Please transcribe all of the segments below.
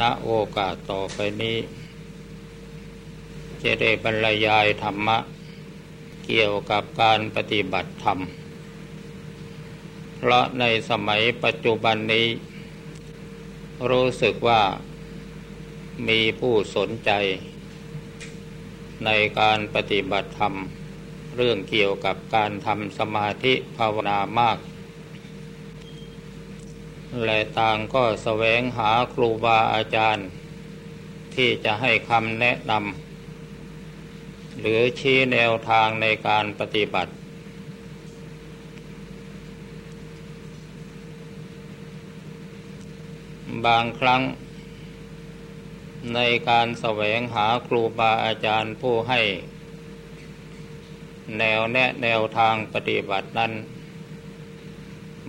ณโอกาสต่อไปนี้ จะได้บรรยายธรรมะ เกี่ยวกับการปฏิบัติธรรม เพราะในสมัยปัจจุบันนี้ รู้สึกว่ามีผู้สนใจ ในการปฏิบัติธรรม เรื่องเกี่ยวกับการทำสมาธิภาวนามาก และต่างก็แสวงหาครูบาอาจารย์ ที่จะให้คำแนะนำหรือชี้แนวทางในการปฏิบัติ บางครั้ง ในการแสวงหาครูบาอาจารย์ผู้ให้ แนวแนะแนวทางปฏิบัตินั้น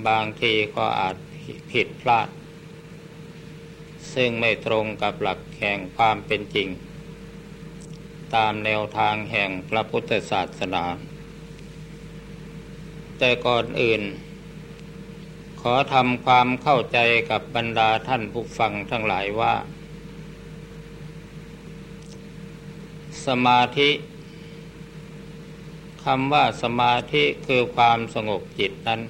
บางทีก็อาจ ผิดพลาด ซึ่งไม่ตรงกับหลักแห่งความเป็นจริง ตามแนวทางแห่งพระพุทธศาสนา แต่ก่อนอื่น ขอทำความเข้าใจกับบรรดาท่านผู้ฟังทั้งหลายว่า สมาธิคำว่าสมาธิคือความสงบจิตนั้น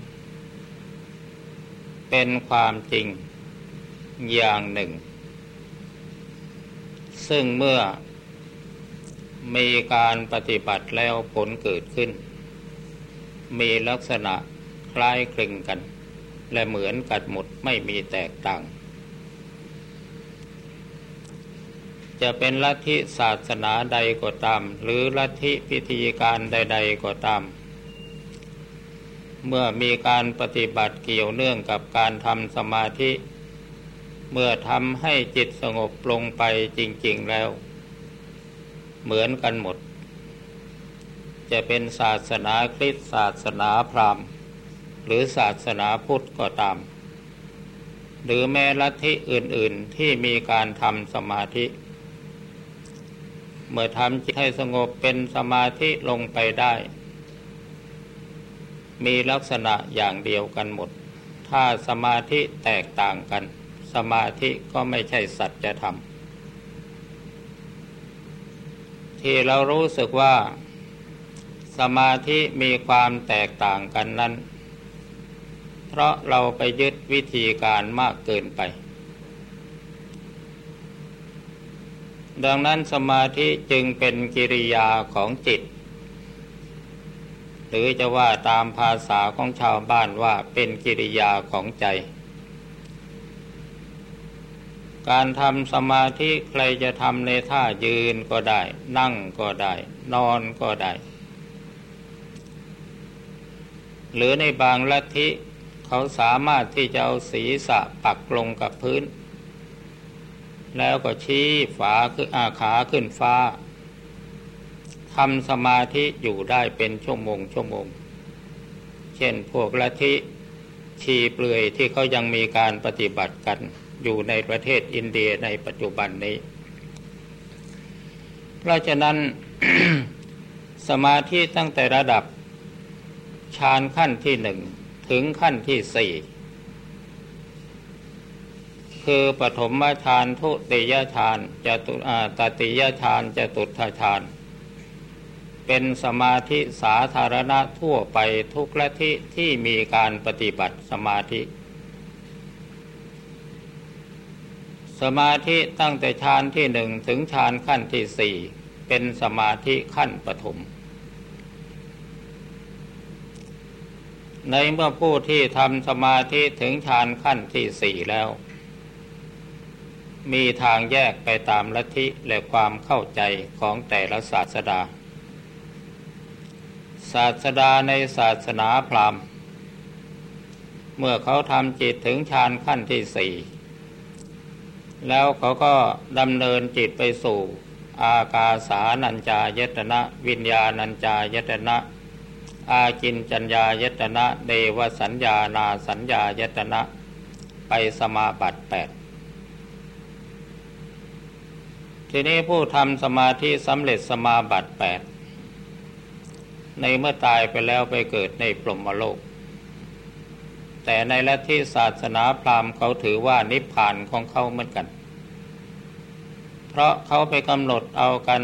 เป็นความจริงอย่างหนึ่ง ซึ่งเมื่อมีการปฏิบัติแล้วผลเกิดขึ้น มีลักษณะคล้ายคลึงกัน และเหมือนกันหมดไม่มีแตกต่าง จะเป็นลัทธิศาสนาใดก็ตาม หรือลัทธิพิธีการใด ๆก็ตาม เมื่อมีการปฏิบัติเกี่ยวเนื่องกับการทำสมาธิ เมื่อทำให้จิตสงบลงไปจริง ๆแล้ว เหมือนกันหมด จะเป็นศาสนาคริสต์ศาสนาพราหมณ์ หรือศาสนาพุทธก็ตาม หรือแม้ลัทธิอื่น ๆที่มีการทำสมาธิ เมื่อทำจิตให้สงบเป็นสมาธิลงไปได้ มีลักษณะอย่างเดียวกันหมด ถ้าสมาธิแตกต่างกัน สมาธิก็ไม่ใช่สัจธรรมที่เรารู้สึกว่า สมาธิมีความแตกต่างกันนั้น เพราะเราไปยึดวิธีการมากเกินไป ดังนั้นสมาธิจึงเป็นกิริยาของจิต หรือจะว่าตามภาษาของชาวบ้านว่าเป็นกิริยาของใจ การทำสมาธิใครจะทำในท่ายืนก็ได้ นั่งก็ได้ นอนก็ได้ หรือในบางลัทธิเขาสามารถที่จะเอาศีรษะปักลงกับพื้น แล้วก็ชี้ฝาคืออาขาขึ้นฟ้า ทำสมาธิอยู่ได้เป็นชั่วโมงชั่วโมง เช่นพวกละทิชีเปลือยที่เขายังมีการปฏิบัติกันอยู่ในประเทศอินเดียในปัจจุบันนี้ เพราะฉะนั้นสมาธิตั้งแต่ระดับฌานขั้นที่หนึ่งถึงขั้นที่สี่คือปฐมฌานทุติยฌานจตุตติยฌานจตุทฌาน เป็นสมาธิสาธารณะทั่วไปทุกละทิที่มีการปฏิบัติสมาธิ สมาธิตั้งแต่ฌานที่หนึ่งถึงฌานขั้นที่สี่เป็นสมาธิขั้นปฐมในเมื่อผู้ที่ทำสมาธิถึงฌานขั้นที่สี่แล้ว มีทางแยกไปตามลัทธิและความเข้าใจของแต่ละศาสดา ศาสดาในศาสนาพราหมณ์เมื่อเขาทำจิตถึงฌานขั้นที่สี่แล้วเขาก็ดำเนินจิตไปสู่ อากาสานัญจายตนะ วิญญาณัญจายตนะ อากินจัญญายตนะ เดวสัญญานาสัญญายตนะ ไปสมาบัติแปดทีนี้ผู้ทำสมาธิสำเร็จสมาบัติแปด ในเมื่อตายไปแล้วไปเกิดในปรมโลก แต่ในลัทธิศาสนาพราหมณ์เขาถือว่านิพพานของเขาเหมือนกัน เพราะเขาไปกำหนดเอากัน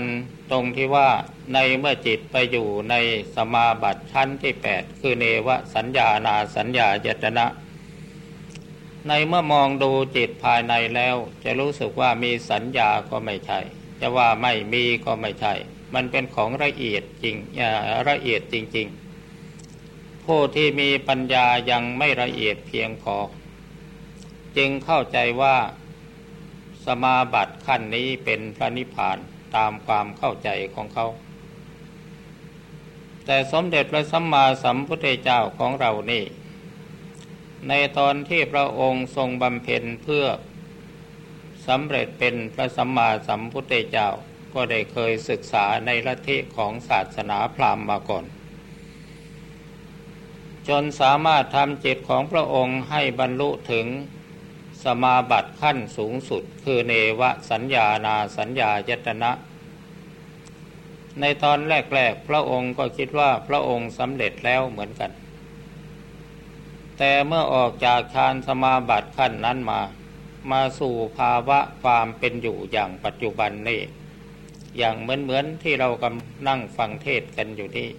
ตรงที่ว่าในเมื่อจิตไปอยู่ในสมาบัติชั้นที่แปดคือเนวสัญญานาสัญญาเจตนะ ในเมื่อมองดูจิตภายในแล้ว จะรู้สึกว่ามีสัญญาก็ไม่ใช่ จะว่าไม่มีก็ไม่ใช่ มันเป็นของละเอียดจริงละเอียดจริง ๆ ผู้ที่มีปัญญายังไม่ละเอียดเพียงพอ จึงเข้าใจว่าสมาบัติขั้นนี้เป็นพระนิพพานตามความเข้าใจของเขา แต่สมเด็จพระสัมมาสัมพุทธเจ้าของเรานี่ ในตอนที่พระองค์ทรงบำเพ็ญเพื่อสำเร็จเป็นพระสัมมาสัมพุทธเจ้า ก็ได้เคยศึกษาในลัทธิของศาสนาพราหมณ์มาก่อน จนสามารถทำจิตของพระองค์ให้บรรลุถึงสมาบัติขั้นสูงสุด คือเนวสัญญานาสัญญายตนะ ในตอนแรก ๆ พระองค์ก็คิดว่าพระองค์สำเร็จแล้วเหมือนกัน แต่เมื่อออกจากฌานสมาบัติขั้นนั้นมามาสู่ภาวะความเป็นอยู่อย่างปัจจุบันนี่ อย่างเหมือนเหมือนที่เรากำนั่งฟังเทศกันอยู่นี่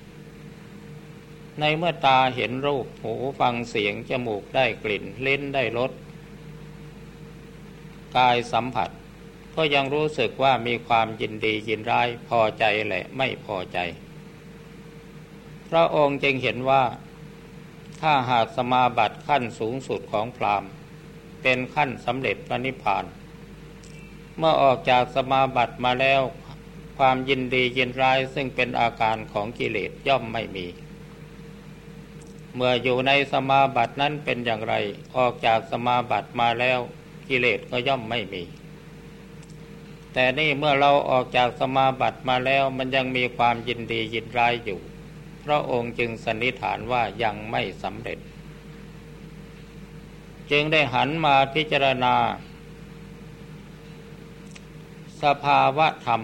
ในเมื่อตาเห็นรูปหูฟังเสียง จมูกได้กลิ่นเล่นได้รสกายสัมผัส ก็ยังรู้สึกว่ามีความยินดียินร้ายพอใจแหละไม่พอใจ พระองค์จึงเห็นว่า ถ้าหากสมาบัติขั้นสูงสุดของพราหมณ์ เป็นขั้นสำเร็จพระนิพพานเมื่อออกจากสมาบัติมาแล้ว ความยินดียินร้ายซึ่งเป็นอาการของกิเลสย่อมไม่มี เมื่ออยู่ในสมาบัตินั้นเป็นอย่างไรออกจากสมาบัติมาแล้วกิเลสก็ย่อมไม่มี แต่นี่เมื่อเราออกจากสมาบัติมาแล้วมันยังมีความยินดียินร้ายอยู่พระองค์จึงสันนิษฐานว่ายังไม่สำเร็จ จึงได้หันมาพิจารณา สภาวะธรรม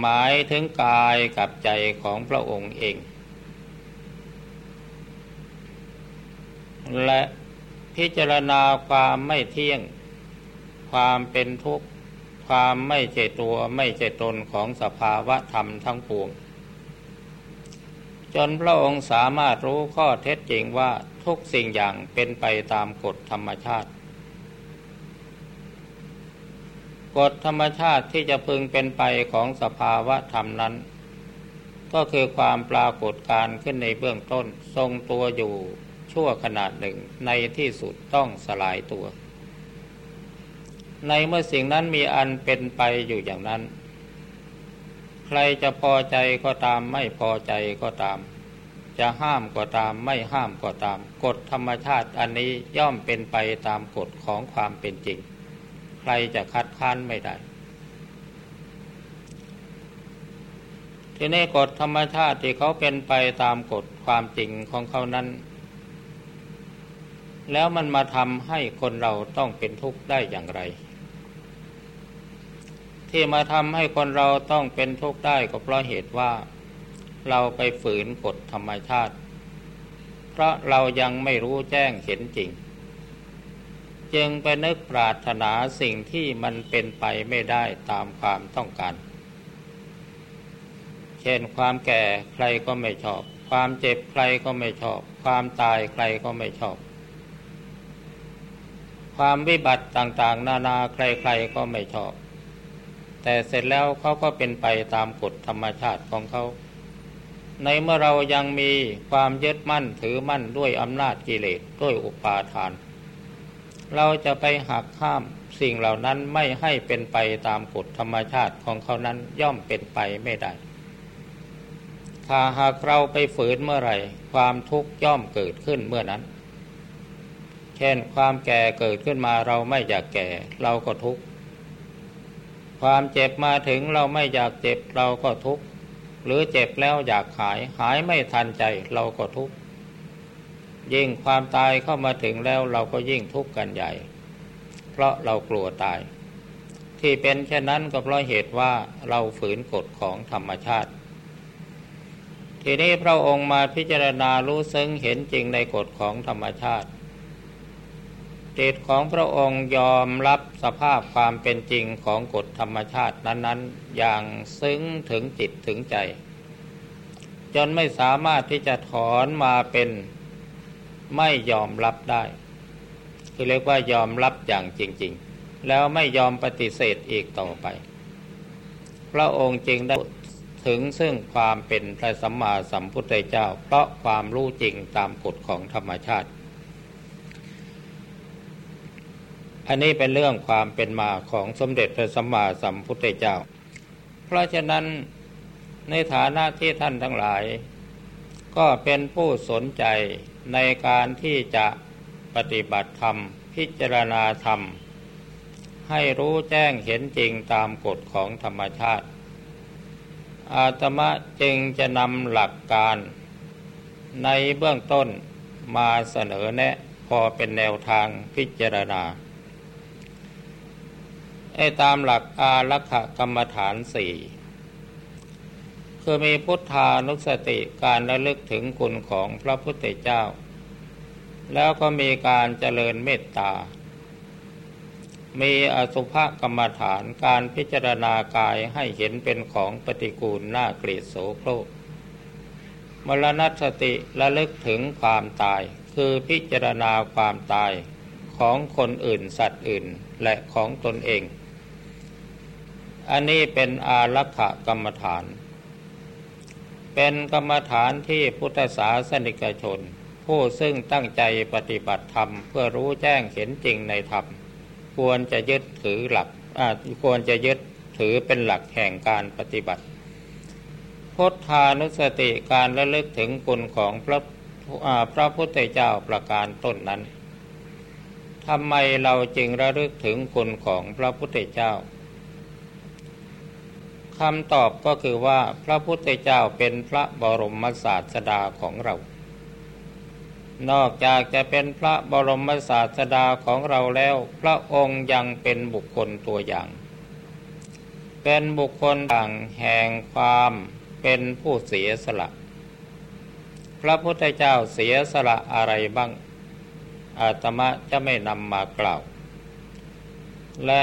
หมายถึงกายกับใจของพระองค์เอง และพิจารณาความไม่เที่ยง ความเป็นทุกข์ ความไม่เจตัวไม่เจตนของสภาวะธรรมทั้งปวง จนพระองค์สามารถรู้ข้อเท็จจริงว่าทุกสิ่งอย่างเป็นไปตามกฎธรรมชาติ กฎธรรมชาติที่จะพึงเป็นไปของสภาวะธรรมนั้น ก็คือความปรากฏการขึ้นในเบื้องต้น ทรงตัวอยู่ชั่วขนาดหนึ่งในที่สุดต้องสลายตัว ในเมื่อสิ่งนั้นมีอันเป็นไปอยู่อย่างนั้น ใครจะพอใจก็ตามไม่พอใจก็ตาม จะห้ามก็ตามไม่ห้ามก็ตาม กฎธรรมชาติอันนี้ย่อมเป็นไปตามกฎของความเป็นจริง รจะคัดค้านไม่ได้ ทีนี้กฎธรรมชาติที่เขาเป็นไปตามกฎความจริงของเขานั้น แล้วมันมาทำให้คนเราต้องเป็นทุกข์ได้อย่างไร ที่มาทำให้คนเราต้องเป็นทุกข์ได้ก็เพราะเหตุว่า เราไปฝืนกฎธรรมชาติ เพราะเรายังไม่รู้แจ้งเห็นจริง จึงไปนึกปรารถนาสิ่งที่มันเป็นไปไม่ได้ตามความต้องการ เช่นความแก่ใครก็ไม่ชอบ ความเจ็บใครก็ไม่ชอบ ความตายใครก็ไม่ชอบ ความวิบัติต่างๆ นานาใครๆก็ไม่ชอบ แต่เสร็จแล้วเขาก็เป็นไปตามกฎธรรมชาติของเขาในเมื่อเรายังมีความยึดมั่นถือมั่นด้วยอำนาจกิเลสด้วยอุปาทาน เราจะไปหักข้ามสิ่งเหล่านั้นไม่ให้เป็นไปตามกฎธรรมชาติของเขานั้นย่อมเป็นไปไม่ได้ ถ้าหากเราไปฝืนเมื่อไหร่ ความทุกข์ย่อมเกิดขึ้นเมื่อนั้น เช่นความแก่เกิดขึ้นมาเราไม่อยากแก่เราก็ทุกข์ ความเจ็บมาถึงเราไม่อยากเจ็บเราก็ทุกข์ หรือเจ็บแล้วอยากหายหายไม่ทันใจเราก็ทุกข์ ยิ่งความตายเข้ามาถึงแล้วเราก็ยิ่งทุกข์กันใหญ่ เพราะเรากลัวตาย ที่เป็นเช่นนั้นก็เพราะเหตุว่าเราฝืนกฎของธรรมชาติ ทีนี้พระองค์มาพิจารณารู้ซึ้งเห็นจริงในกฎของธรรมชาติจิตของพระองค์ยอมรับสภาพความเป็นจริงของกฎธรรมชาตินั้น ๆ อย่างซึ้งถึงจิตถึงใจ จนไม่สามารถที่จะถอนมาเป็น ไม่ยอมรับได้ คือเรียกว่ายอมรับอย่างจริง ๆ แล้วไม่ยอมปฏิเสธอีกต่อไป พระองค์จึงได้ถึงซึ่งความเป็นพระสัมมาสัมพุทธเจ้า เพราะความรู้จริงตามกฎของธรรมชาติ อันนี้เป็นเรื่องความเป็นมาของสมเด็จพระสัมมาสัมพุทธเจ้า เพราะฉะนั้นในฐานะที่ท่านทั้งหลาย ก็เป็นผู้สนใจ ในการที่จะปฏิบัติธรรม พิจารณาธรรม ให้รู้แจ้งเห็นจริงตามกฎของธรรมชาติ อาตมะจึงจะนำหลักการในเบื้องต้นมาเสนอแนะพอเป็นแนวทางพิจารณาไอ้ตามหลักอารักขกรรมฐานสี่ คือมีพุทธานุสติการระลึกถึงคุณของพระพุทธเจ้า แล้วก็มีการเจริญเมตตา มีอสุภกรรมฐานการพิจารณากายให้เห็นเป็นของปฏิกูลน่าเกลียดโสโครกมรณสติระลึกถึงความตาย คือพิจารณาความตายของคนอื่นสัตว์อื่นและของตนเอง อันนี้เป็นอารักขกรรมฐาน เป็นกรรมฐานที่พุทธศาสนิกชน ผู้ซึ่งตั้งใจปฏิบัติธรรม เพื่อรู้แจ้งเห็นจริงในธรรม ควรจะยึดถือหลักควรจะยึดถือเป็นหลักแห่งการปฏิบัติพุทธานุสติการระลึกถึงคุณของพระพระพุทธเจ้าประการต้นนั้นทำไมเราจึงระลึกถึงคุณของพระพุทธเจ้า คำตอบก็คือว่าพระพุทธเจ้าเป็นพระบรมศาสดาของเรา นอกจากจะเป็นพระบรมศาสดาของเราแล้ว พระองค์ยังเป็นบุคคลตัวอย่าง เป็นบุคคลต่างแห่งความเป็นผู้เสียสละ พระพุทธเจ้าเสียสละอะไรบ้าง อาตมะจะไม่นำมากล่าว และ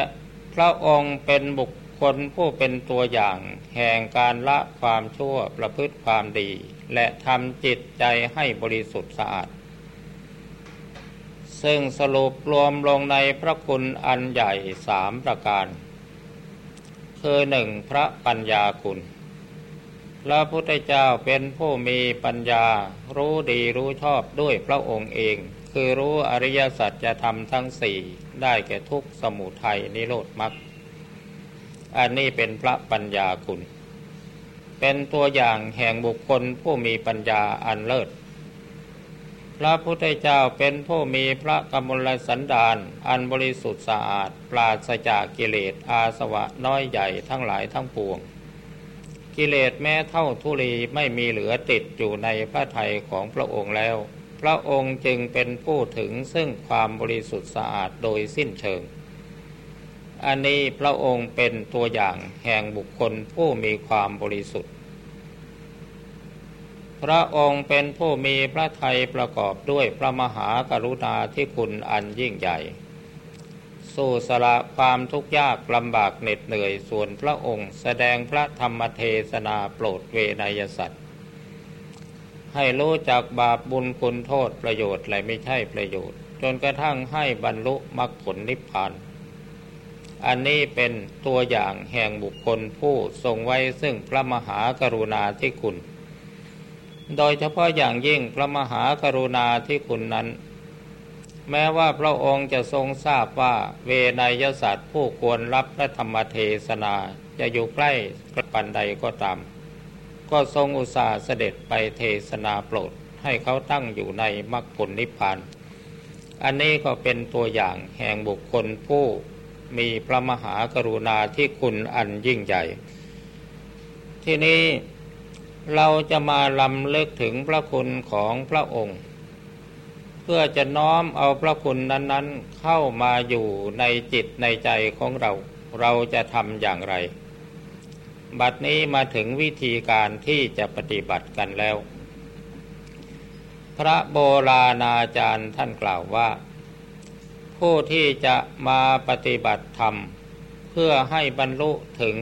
พระองค์เป็นบุค คนผู้เป็นตัวอย่างแห่งการละความชั่วประพฤติความดี และทำจิตใจให้บริสุทธิ์สะอาด ซึ่งสรุปรวมลงในพระคุณอันใหญ่สามประการ คือหนึ่งพระปัญญาคุณ พระพุทธเจ้าเป็นผู้มีปัญญา รู้ดีรู้ชอบด้วยพระองค์เอง คือรู้อริยสัจจะทำทั้งสี่ได้แก่ทุกสมุทัยนิโรธมรรค อันนี้เป็นพระปัญญาคุณ เป็นตัวอย่างแห่งบุคคลผู้มีปัญญาอันเลิศ พระพุทธเจ้าเป็นผู้มีพระกมลสันดาน อันบริสุทธิ์สะอาด ปราศจากกิเลสอาสวะน้อยใหญ่ทั้งหลายทั้งปวง กิเลสแม้เท่าทุลีไม่มีเหลือติดอยู่ในพระทัยของพระองค์แล้ว พระองค์จึงเป็นผู้ถึงซึ่งความบริสุทธิ์สะอาดโดยสิ้นเชิง อันนี้พระองค์เป็นตัวอย่างแห่งบุคคลผู้มีความบริสุทธิ์ พระองค์เป็นผู้มีพระทัยประกอบด้วยพระมหากรุณาที่คุณอันยิ่งใหญ่ สู้สละความทุกข์ยากลำบากเหน็ดเหนื่อยส่วนพระองค์แสดงพระธรรมเทศนาโปรดเวนยสัตว์ ให้รู้จักบาปบุญคุณโทษประโยชน์และไม่ใช่ประโยชน์ จนกระทั่งให้บรรลุมรรคผลนิพพาน อันนี้เป็นตัวอย่างแห่งบุคคลผู้ทรงไว้ซึ่งพระมหากรุณาธิคุณ โดยเฉพาะอย่างยิ่งพระมหากรุณาธิคุณนั้น แม้ว่าพระองค์จะทรงทราบว่าเวนยศาสตร์ผู้ควรรับพระธรรมเทศนาจะอยู่ใกล้กระปันใดก็ตาม ก็ทรงอุตส่าห์เสด็จไปเทศนาโปรดให้เขาตั้งอยู่ในมรรคผลนิพพาน อันนี้ก็เป็นตัวอย่างแห่งบุคคลผู้ มีพระมหากรุณาที่คุณอันยิ่งใหญ่ ที่นี้เราจะมาลำเลิกถึงพระคุณของพระองค์ เพื่อจะน้อมเอาพระคุณนั้น ๆ เข้ามาอยู่ในจิตในใจของเรา เราจะทำอย่างไร บัดนี้มาถึงวิธีการที่จะปฏิบัติกันแล้ว พระโบราณอาจารย์ท่านกล่าวว่า ผู้ที่จะมาปฏิบัติธรรม เพื่อให้บรรลุถึง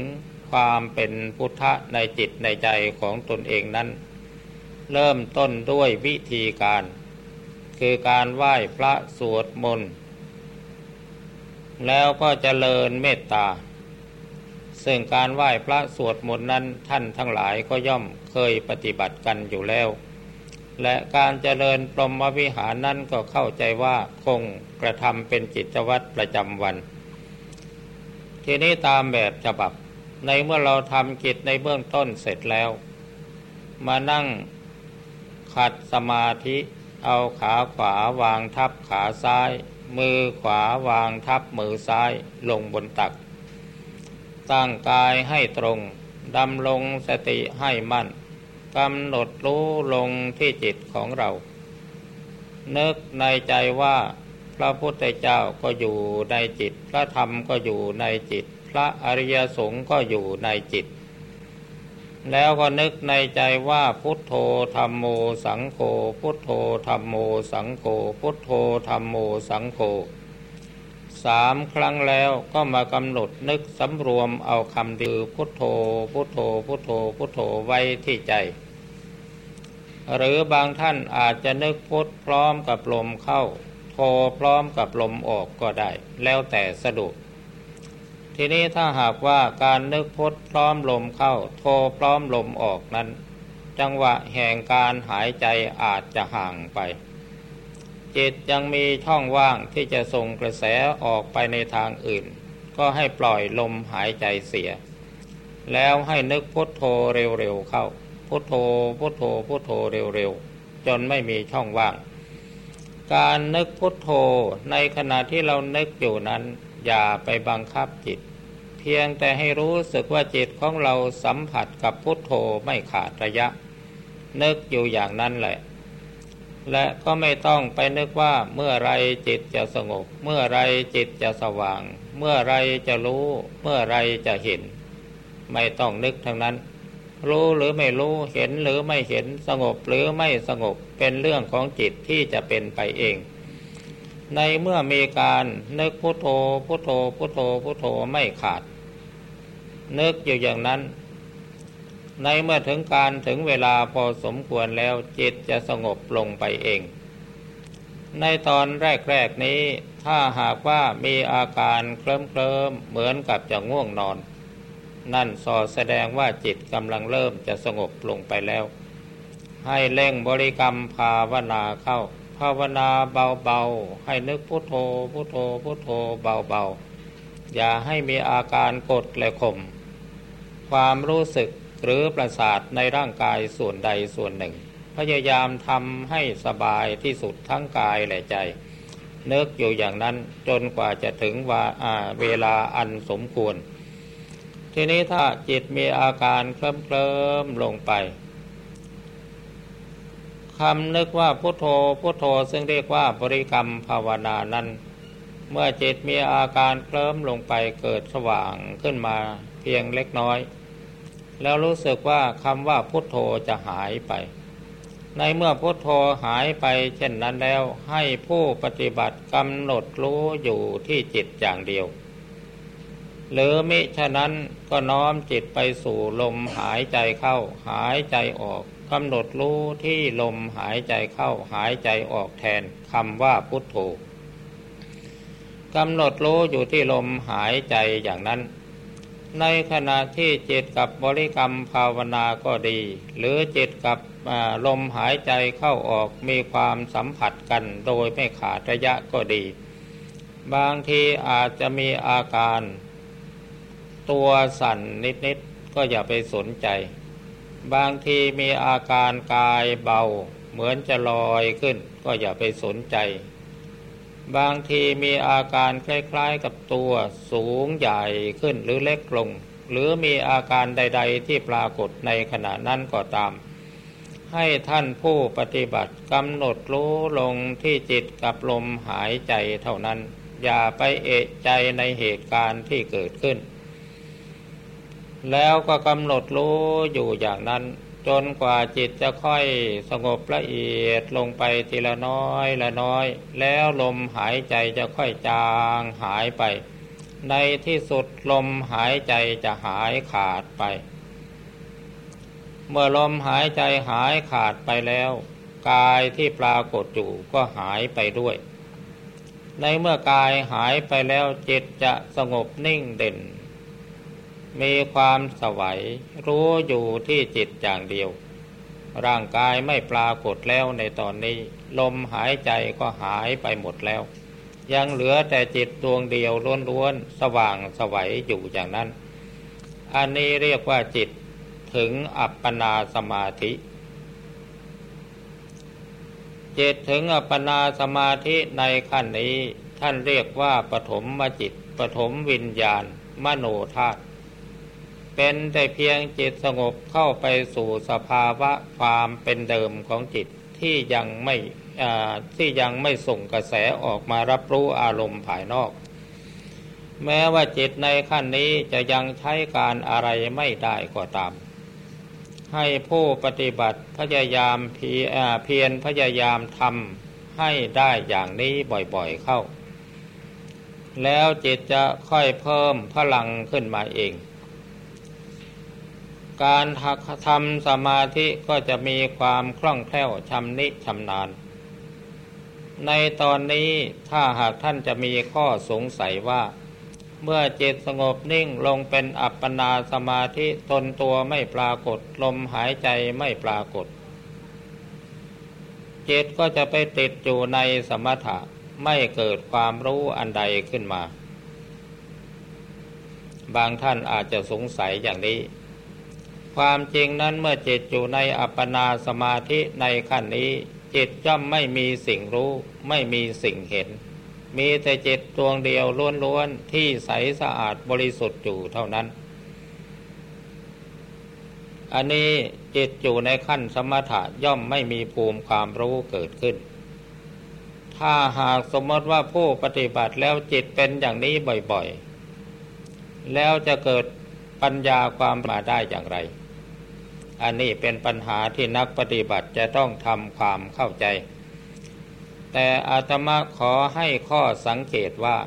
ความเป็นพุทธะในจิตในใจของตนเองนั้น เริ่มต้นด้วยวิธีการ คือการไหว้พระสวดมนต์แล้วก็เจริญเมตตา ซึ่งการไหว้พระสวดมนต์นั้นท่านทั้งหลายก็ย่อมเคยปฏิบัติกันอยู่แล้ว และการเจริญปรมวิหารนั้นก็เข้าใจว่าคงกระทำเป็นจิตวัตรประจำวัน ทีนี้ตามแบบฉบับ ในเมื่อเราทำกิจในเบื้องต้นเสร็จแล้ว มานั่งขัดสมาธิเอาขาขวาวางทับขาซ้าย มือขวาวางทับมือซ้ายลงบนตัก ตั้งกายให้ตรงดำลงสติให้มั่น กำหนดรู้ลงที่จิตของเรา นึกในใจว่าพระพุทธเจ้าก็อยู่ในจิต พระธรรมก็อยู่ในจิต พระอริยสงฆ์ก็อยู่ในจิต แล้วก็นึกในใจว่าพุทโธธรรมโมสังโฆพุทโธธรรมโมสังโฆพุทโธธรรมโมสังโฆ สามครั้งแล้วก็มากำหนดนึกสำรวมเอาคำดือพุทโธพุทโธพุทโธพุทโธไว้ที่ใจ หรือบางท่านอาจจะนึกพุทพร้อมกับลมเข้า โธพร้อมกับลมออกก็ได้ แล้วแต่สะดวกทีนี้ถ้าหากว่าการนึกพุทพร้อมลมเข้าโทพร้อมลมออกนั้น จังหวะแห่งการหายใจอาจจะห่างไป จิตยังมีช่องว่างที่จะส่งกระแสออกไปในทางอื่น ก็ให้ปล่อยลมหายใจเสีย แล้วให้นึกพุทโธเร็วๆเข้า พุทโธพุทโธพุทโธเร็วๆ จนไม่มีช่องว่าง การนึกพุทโธในขณะที่เรานึกอยู่นั้น อย่าไปบังคับจิต เพียงแต่ให้รู้สึกว่าจิตของเราสัมผัสกับพุทโธไม่ขาดระยะ นึกอยู่อย่างนั้นแหละ และก็ไม่ต้องไปนึกว่าเมื่อไรจิตจะสงบ เมื่อไรจิตจะสว่าง เมื่อไรจะรู้ เมื่อไรจะเห็น ไม่ต้องนึกทั้งนั้น รู้หรือไม่รู้เห็นหรือไม่เห็นสงบหรือไม่สงบเป็นเรื่องของจิตที่จะเป็นไปเอง ในเมื่อมีการนึกพุโทโธพุโทโธพุโทโธพุโทโธไม่ขาด นึกอยู่อย่างนั้น ในเมื่อถึงการถึงเวลาพอสมควรแล้วจิตจะสงบลงไปเอง ในตอนแรกๆนี้ถ้าหากว่ามีอาการเคลิ้มเคลิมเหมือนกับจะง่วงนอน นั่นสอแสดงว่าจิตกำลังเริ่มจะสงบลงไปแล้ว ให้เล่งบริกรรมภาวนาเข้า ภาวนาเบาๆ ให้นึกพุโทโธพุโทโธพุโทโธเบาๆ อย่าให้มีอาการกดและข่มความรู้สึก หรือประสาทในร่างกายส่วนใดส่วนหนึ่ง พยายามทำให้สบายที่สุดทั้งกายและใจนึกอยู่อย่างนั้นจนกว่าจะถึงว่าเวลาอันสมควร ทีนี้ถ้าจิตมีอาการเคลิ้มเคลิ้มลงไปคำนึกว่าพุทโธพุทโธซึ่งเรียกว่าบริกรรมภาวนานั้น เมื่อจิตมีอาการเคลิ้มลงไปเกิดสว่างขึ้นมาเพียงเล็กน้อย แล้วรู้สึกว่าคำว่าพุทโธจะหายไป ในเมื่อพุทโธหายไป เช่นนั้นแล้วให้ผู้ปฏิบัติกำหนดรู้อยู่ที่จิตอย่างเดียว หรือมิฉะนั้นก็น้อมจิตไปสู่ลมหายใจเข้า หายใจออกกำหนดรู้ที่ลมหายใจเข้าหายใจออกแทนคำว่าพุทโธกำหนดรู้อยู่ที่ลมหายใจอย่างนั้น ในขณะที่จิตกับบริกรรมภาวนาก็ดี หรือจิตกับลมหายใจเข้าออกมีความสัมผัสกันโดยไม่ขาดระยะก็ดี บางทีอาจจะมีอาการ ตัวสั่นนิดๆก็อย่าไปสนใจ บางทีมีอาการกายเบา เหมือนจะลอยขึ้น ก็อย่าไปสนใจ บางทีมีอาการคล้ายๆกับตัวสูงใหญ่ขึ้นหรือเล็กลง หรือมีอาการใด ๆ ที่ปรากฏในขณะนั้นก็ตาม ให้ท่านผู้ปฏิบัติกำหนดรู้ลงที่จิตกับลมหายใจเท่านั้น อย่าไปเอะใจในเหตุการณ์ที่เกิดขึ้น แล้วก็กำหนดรู้อยู่อย่างนั้น จนกว่าจิตจะค่อยสงบละเอียดลงไปทีละน้อยละน้อย แล้วลมหายใจจะค่อยจางหายไป ในที่สุดลมหายใจจะหายขาดไป เมื่อลมหายใจหายขาดไปแล้ว กายที่ปรากฏอยู่ก็หายไปด้วย ในเมื่อกายหายไปแล้วจิตจะสงบนิ่งเด่น มีความสวัย รู้อยู่ที่จิตอย่างเดียว ร่างกายไม่ปรากฏแล้วในตอนนี้ ลมหายใจก็หายไปหมดแล้ว ยังเหลือแต่จิตดวงเดียวล้วนๆสว่างสวัยอยู่อย่างนั้น อันนี้เรียกว่าจิตถึงอัปปนาสมาธิจิตถึงอัปปนาสมาธิในขั้นนี้ ท่านเรียกว่าปฐมมจิตปฐมวิญญาณ มโนธาตุ เป็นแต่เพียงจิตสงบเข้าไปสู่สภาวะความเป็นเดิมของจิตที่ยังไม่ที่ยังไม่ส่งกระแสออกมารับรู้อารมณ์ภายนอก แม้ว่าจิตในขั้นนี้จะยังใช้การอะไรไม่ได้ก็ตาม ให้ผู้ปฏิบัติพยายามเพียรพยายามทำให้ได้อย่างนี้บ่อยๆเข้า แล้วจิตจะค่อยเพิ่มพลังขึ้นมาเอง การทำสมาธิก็จะมีความคล่องแคล่วชำนิชำนาญ ในตอนนี้ถ้าหากท่านจะมีข้อสงสัยว่า เมื่อจิตสงบนิ่งลงเป็นอัปปนาสมาธิตนตัวไม่ปรากฏ ลมหายใจไม่ปรากฏ จิตก็จะไปติดอยู่ในสมถะไม่เกิดความรู้อันใดขึ้นมา บางท่านอาจจะสงสัยอย่างนี้ ความจริงนั้นเมื่อจิตอยู่ในอัปปนาสมาธิในขั้นนี้ จิตย่อมไม่มีสิ่งรู้ ไม่มีสิ่งเห็น มีแต่จิตดวงเดียวล้วนๆที่ใสสะอาดบริสุทธิ์อยู่เท่านั้น อันนี้จิตอยู่ในขั้นสมถะย่อมไม่มีภูมิความรู้เกิดขึ้น ถ้าหากสมมติว่าผู้ปฏิบัติแล้วจิตเป็นอย่างนี้บ่อยๆ แล้วจะเกิดปัญญาความมาได้อย่างไร อันนี้เป็นปัญหาที่นักปฏิบัติจะต้องทำความเข้าใจ แต่อาตมาขอให้ข้อสังเกตว่า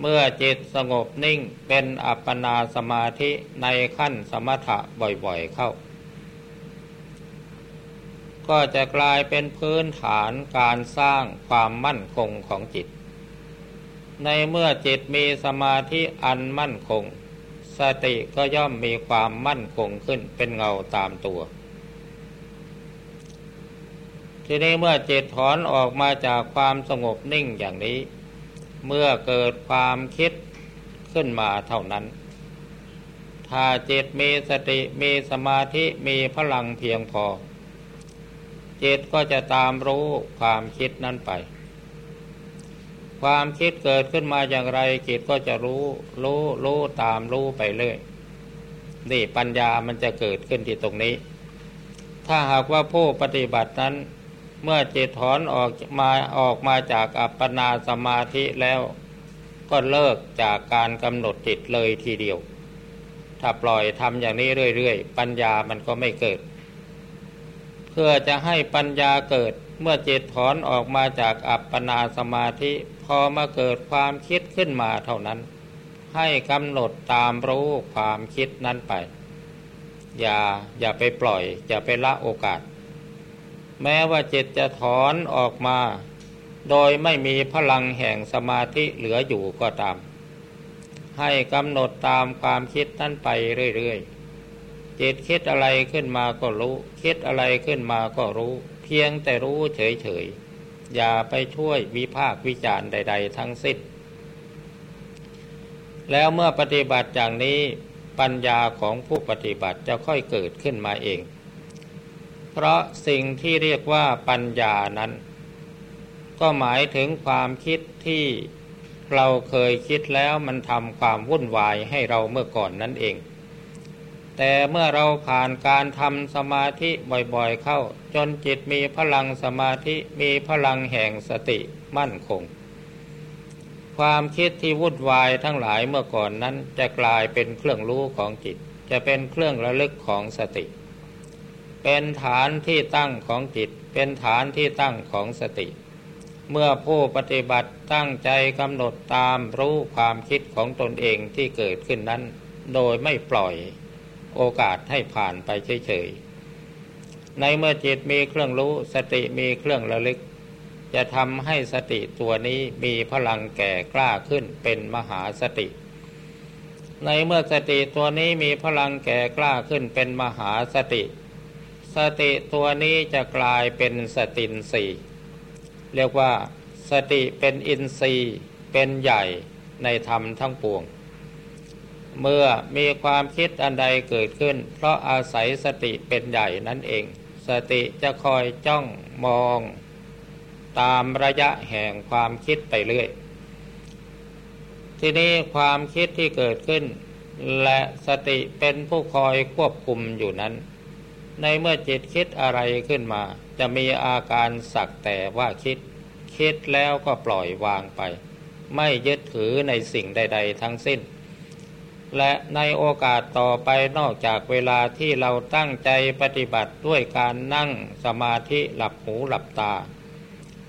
เมื่อจิตสงบนิ่งเป็นอัปปนาสมาธิในขั้นสมถะบ่อยๆเข้า ก็จะกลายเป็นพื้นฐานการสร้างความมั่นคงของจิต ในเมื่อจิตมีสมาธิอันมั่นคง สติก็ย่อมมีความมั่นคงขึ้นเป็นเงาตามตัว ทีนี้เมื่อจิตถอนออกมาจากความสงบนิ่งอย่างนี้ เมื่อเกิดความคิดขึ้นมาเท่านั้น ถ้าจิตมีสติมีสมาธิมีพลังเพียงพอจิตก็จะตามรู้ความคิดนั้นไป ความคิดเกิดขึ้นมาอย่างไรจิตก็จะรู้ รู้รู้ตามรู้ไปเรื่อยนี่ปัญญามันจะเกิดขึ้นที่ตรงนี้ ถ้าหากว่าผู้ปฏิบัตินั้น เมื่อจิตถอนออกมาออกมาจากอัปปนาสมาธิแล้ว ก็เลิกจากการกำหนดจิตเลยทีเดียว ถ้าปล่อยทำอย่างนี้เรื่อยๆ ปัญญามันก็ไม่เกิด เพื่อจะให้ปัญญาเกิด เมื่อจิตถอนออกมาจากอัปปนาสมาธิ พอมาเกิดความคิดขึ้นมาเท่านั้น ให้กำหนดตามรู้ความคิดนั้นไป อย่าอย่าไปปล่อย อย่าไปละโอกาส แม้ว่าจิตจะถอนออกมา โดยไม่มีพลังแห่งสมาธิเหลืออยู่ก็ตาม ให้กำหนดตามความคิดนั้นไปเรื่อยๆจิตคิดอะไรขึ้นมาก็รู้ คิดอะไรขึ้นมาก็รู้ พียงแต่รู้เฉยๆ อย่าไปช่วยวิพากวิจารณ์ใด ๆ ทั้งสิ้น แล้วเมื่อปฏิบัติอย่างนี้ปัญญาของผู้ปฏิบัติจะค่อยเกิดขึ้นมาเอง เพราะสิ่งที่เรียกว่าปัญญานั้น ก็หมายถึงความคิดที่เราเคยคิดแล้วมันทำความวุ่นวายให้เราเมื่อก่อนนั่นเอง แต่เมื่อเราผ่านการทำสมาธิบ่อยๆเข้า จนจิตมีพลังสมาธิมีพลังแห่งสติมั่นคง ความคิดที่วุ่นวายทั้งหลายเมื่อก่อนนั้นจะกลายเป็นเครื่องรู้ของจิต จะเป็นเครื่องระลึกของสติ เป็นฐานที่ตั้งของจิต เป็นฐานที่ตั้งของสติ เมื่อผู้ปฏิบัติตั้งใจกำหนดตามรู้ความคิดของตนเองที่เกิดขึ้นนั้น โดยไม่ปล่อย โอกาสให้ผ่านไปเฉยๆ ในเมื่อจิตมีเครื่องรู้สติมีเครื่องระลึก จะทำให้สติตัวนี้มีพลังแก่กล้าขึ้นเป็นมหาสติ ในเมื่อสติตัวนี้มีพลังแก่กล้าขึ้นเป็นมหาสติ สติตัวนี้จะกลายเป็นสตินสีเรียกว่าสติเป็นอินทรีย์เป็นใหญ่ในธรรมทั้งปวง เมื่อมีความคิดอันใดเกิดขึ้น เพราะอาศัยสติเป็นใหญ่นั่นเอง สติจะคอยจ้องมอง ตามระยะแห่งความคิดไปเรื่อย ทีนี้ความคิดที่เกิดขึ้น และสติเป็นผู้คอยควบคุมอยู่นั้น ในเมื่อจิตคิดอะไรขึ้นมา จะมีอาการสักแต่ว่าคิด คิดแล้วก็ปล่อยวางไป ไม่ยึดถือในสิ่งใด ๆ ทั้งสิ้น และในโอกาสต่อไปนอกจากเวลาที่เราตั้งใจปฏิบัติด้วยการนั่งสมาธิหลับหูหลับตา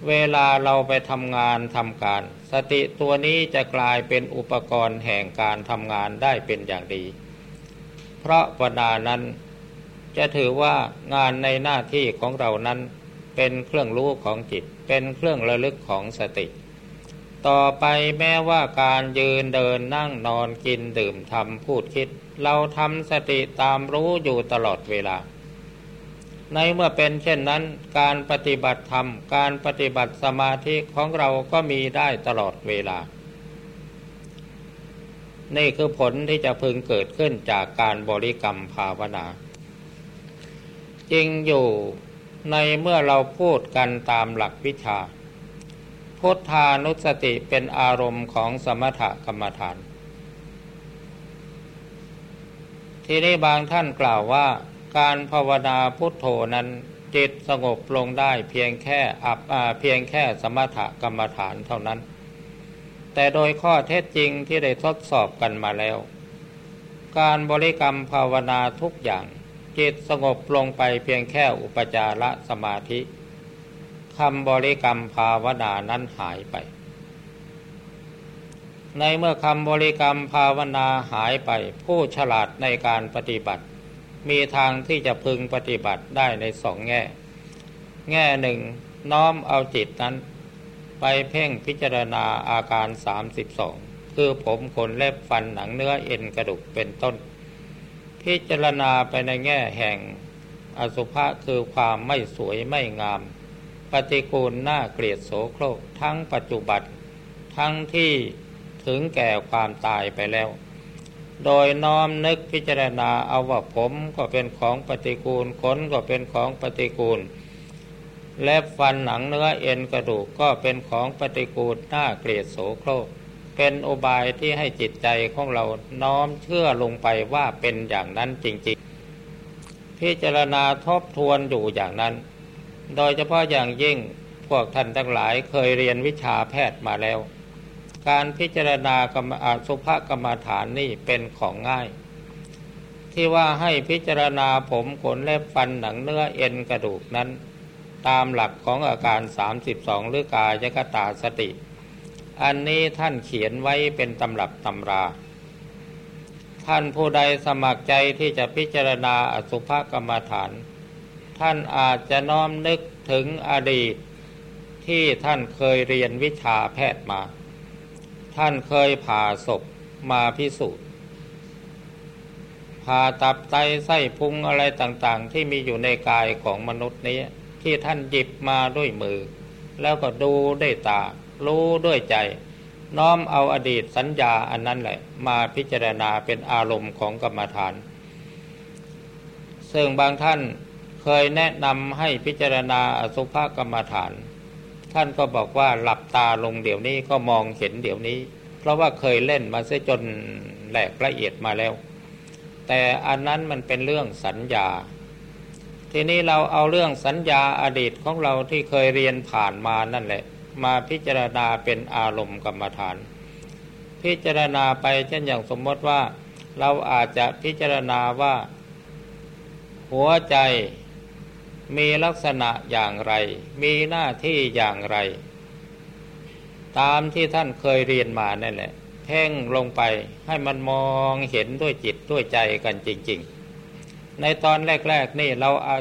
เวลาเราไปทำงานทำการ สติตัวนี้จะกลายเป็นอุปกรณ์แห่งการทำงานได้เป็นอย่างดี เพราะวนานั้นจะถือว่างานในหน้าที่ของเรานั้นเป็นเครื่องรู้ของจิต เป็นเครื่องระลึกของสติ ต่อไปแม้ว่าการยืนเดินนั่งนอนกินดื่มทำพูดคิด เราทำสติตามรู้อยู่ตลอดเวลา ในเมื่อเป็นเช่นนั้น การปฏิบัติธรรม การปฏิบัติสมาธิของเราก็มีได้ตลอดเวลา นี่คือผลที่จะพึงเกิดขึ้นจากการบริกรรมภาวนา จริงอยู่ในเมื่อเราพูดกันตามหลักวิชา พุทธานุสติเป็นอารมณ์ของสมถกรรมฐาน ทีนี้บางท่านกล่าวว่า การภาวนาพุทโธนั้นจิตสงบลงได้เพียงแค่อับเพียงแค่สมถกรรมฐานเท่านั้น แต่โดยข้อเท็จจริงที่ได้ทดสอบกันมาแล้ว การบริกรรมภาวนาทุกอย่างจิตสงบลงไปเพียงแค่อุปจารสมาธิ คำบริกรรมภาวนานั้นหายไป ในเมื่อคำบริกรรมภาวนาหายไป ผู้ฉลาดในการปฏิบัติ มีทางที่จะพึงปฏิบัติได้ในสองแง่ แง่หนึ่งน้อมเอาจิตนั้น ไปเพ่งพิจารณาอาการ 32 คือผมขนเล็บฟันหนังเนื้อเอ็นกระดูกเป็นต้น พิจารณาไปในแง่แห่งอสุภะคือความไม่สวยไม่งาม ปฏิกูลน่าเกลียดโสโครกทั้งปัจจุบันทั้งที่ถึงแก่ความตายไปแล้ว โดยน้อมนึกพิจารณาเอาว่าผมก็เป็นของปฏิกูลขนก็เป็นของปฏิกูล และฟันหนังเนื้อเอ็นกระดูกก็เป็นของปฏิกูลน่าเกลียดโสโครกเป็นอุบายที่ให้จิตใจของเราน้อมเชื่อลงไปว่าเป็นอย่างนั้นจริง ๆ พิจารณาทบทวนอยู่อย่างนั้น โดยเฉพาะอย่างยิ่งพวกท่านทั้งหลายเคยเรียนวิชาแพทย์มาแล้ว การพิจารณากรรมสุภกรรมฐานนี่เป็นของง่าย ที่ว่าให้พิจารณาผมขนเล็บฟันหนังเนื้อเอ็นกระดูกนั้น ตามหลักของอาการ 32 หรือกายกตาสติ อันนี้ท่านเขียนไว้เป็นตำรับตำรา ท่านผู้ใดสมัครใจที่จะพิจารณาอสุภกรรมฐาน ท่านอาจจะน้อมนึกถึงอดีตที่ท่านเคยเรียนวิชาแพทย์มา ท่านเคยผ่าศพมาพิสูจน์ผ่าตับไตไส้พุงอะไรต่างๆ ที่มีอยู่ในกายของมนุษย์นี้ ที่ท่านหยิบมาด้วยมือ แล้วก็ดูด้วยตา รู้ด้วยใจ น้อมเอาอดีตสัญญาอันนั้นแหละ มาพิจารณาเป็นอารมณ์ของกรรมฐาน ซึ่งบางท่าน เคยแนะนำให้พิจารณาอสุภกรรมฐาน ท่านก็บอกว่าหลับตาลงเดี๋ยวนี้ก็มองเห็นเดี๋ยวนี้ เพราะว่าเคยเล่นมาเสียจนแหลกละเอียดมาแล้ว แต่อันนั้นมันเป็นเรื่องสัญญา ทีนี้เราเอาเรื่องสัญญาอดีตของเราที่เคยเรียนผ่านมานั่นแหละ มาพิจารณาเป็นอารมณ์กรรมฐาน พิจารณาไปเช่นอย่างสมมติว่า เราอาจจะพิจารณาว่า หัวใจ มีลักษณะอย่างไร มีหน้าที่อย่างไร ตามที่ท่านเคยเรียนมานั่นแหละเพ่งลงไปให้มันมองเห็นด้วยจิตด้วยใจกันจริง ๆ ในตอนแรก ๆ นี่เราอา